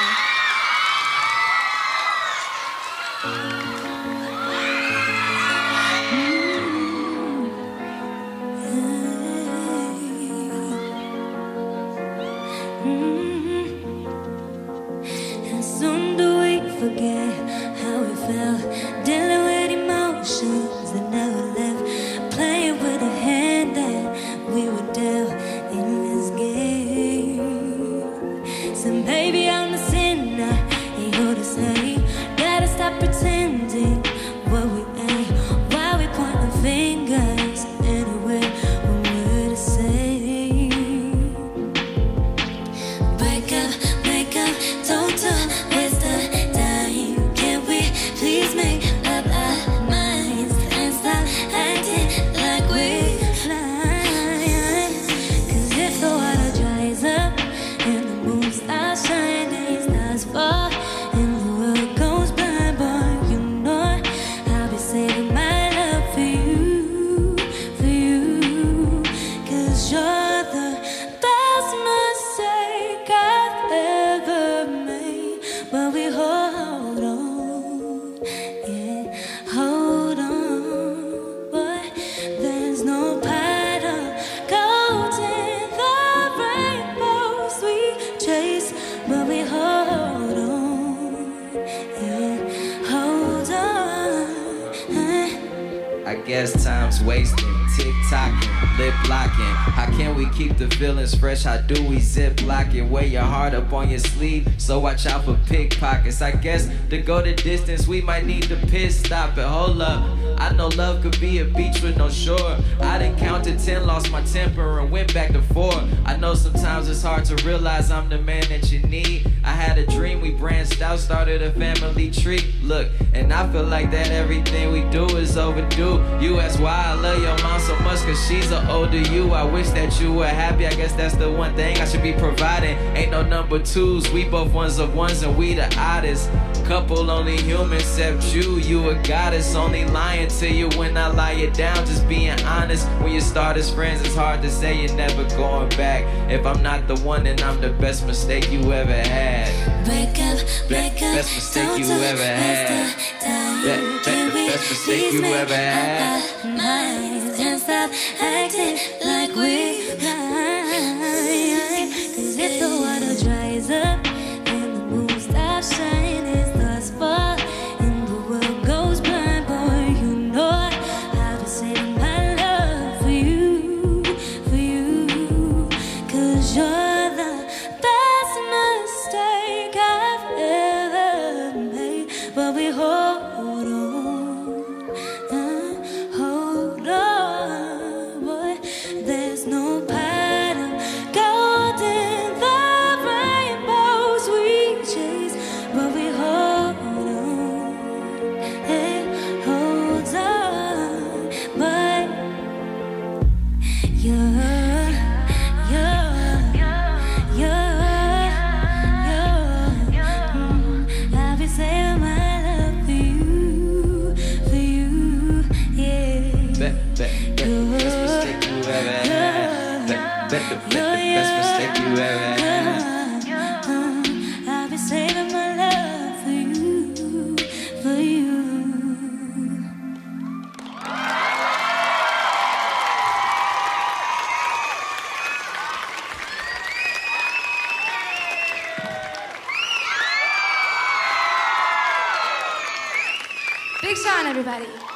And I guess time's wasting, tick tocking, lip locking. How can we keep the feelings fresh? How do we zip lock it? Wear your heart up on your sleeve, so watch out for pickpockets. I guess to go the distance, we might need to piss stop it. Hold up, I know love could be a beach with no shore. I done counted ten, lost my temper, and went back to four. Know sometimes it's hard to realize I'm the man that you need. I had a dream, we branched out, started a family tree. Look, and I feel like that everything we do is overdue. You ask why I love your mom so much, cause she's an older you. I wish that you were happy, I guess that's the one thing I should be providing. Ain't no number twos, we both ones of ones, and we the oddest. Couple only human except you, you a goddess. Only lying to you when I lie you down, just being honest. When you start as friends, it's hard to say you're never going back. If I'm not the one, then I'm the best mistake you ever had. Break up, break up. Best mistake you ever had. the be- Can we best mistake you ever had. minds and stop acting like we Mistake you. I'll be saving my love for you, for you. Big Sean, everybody.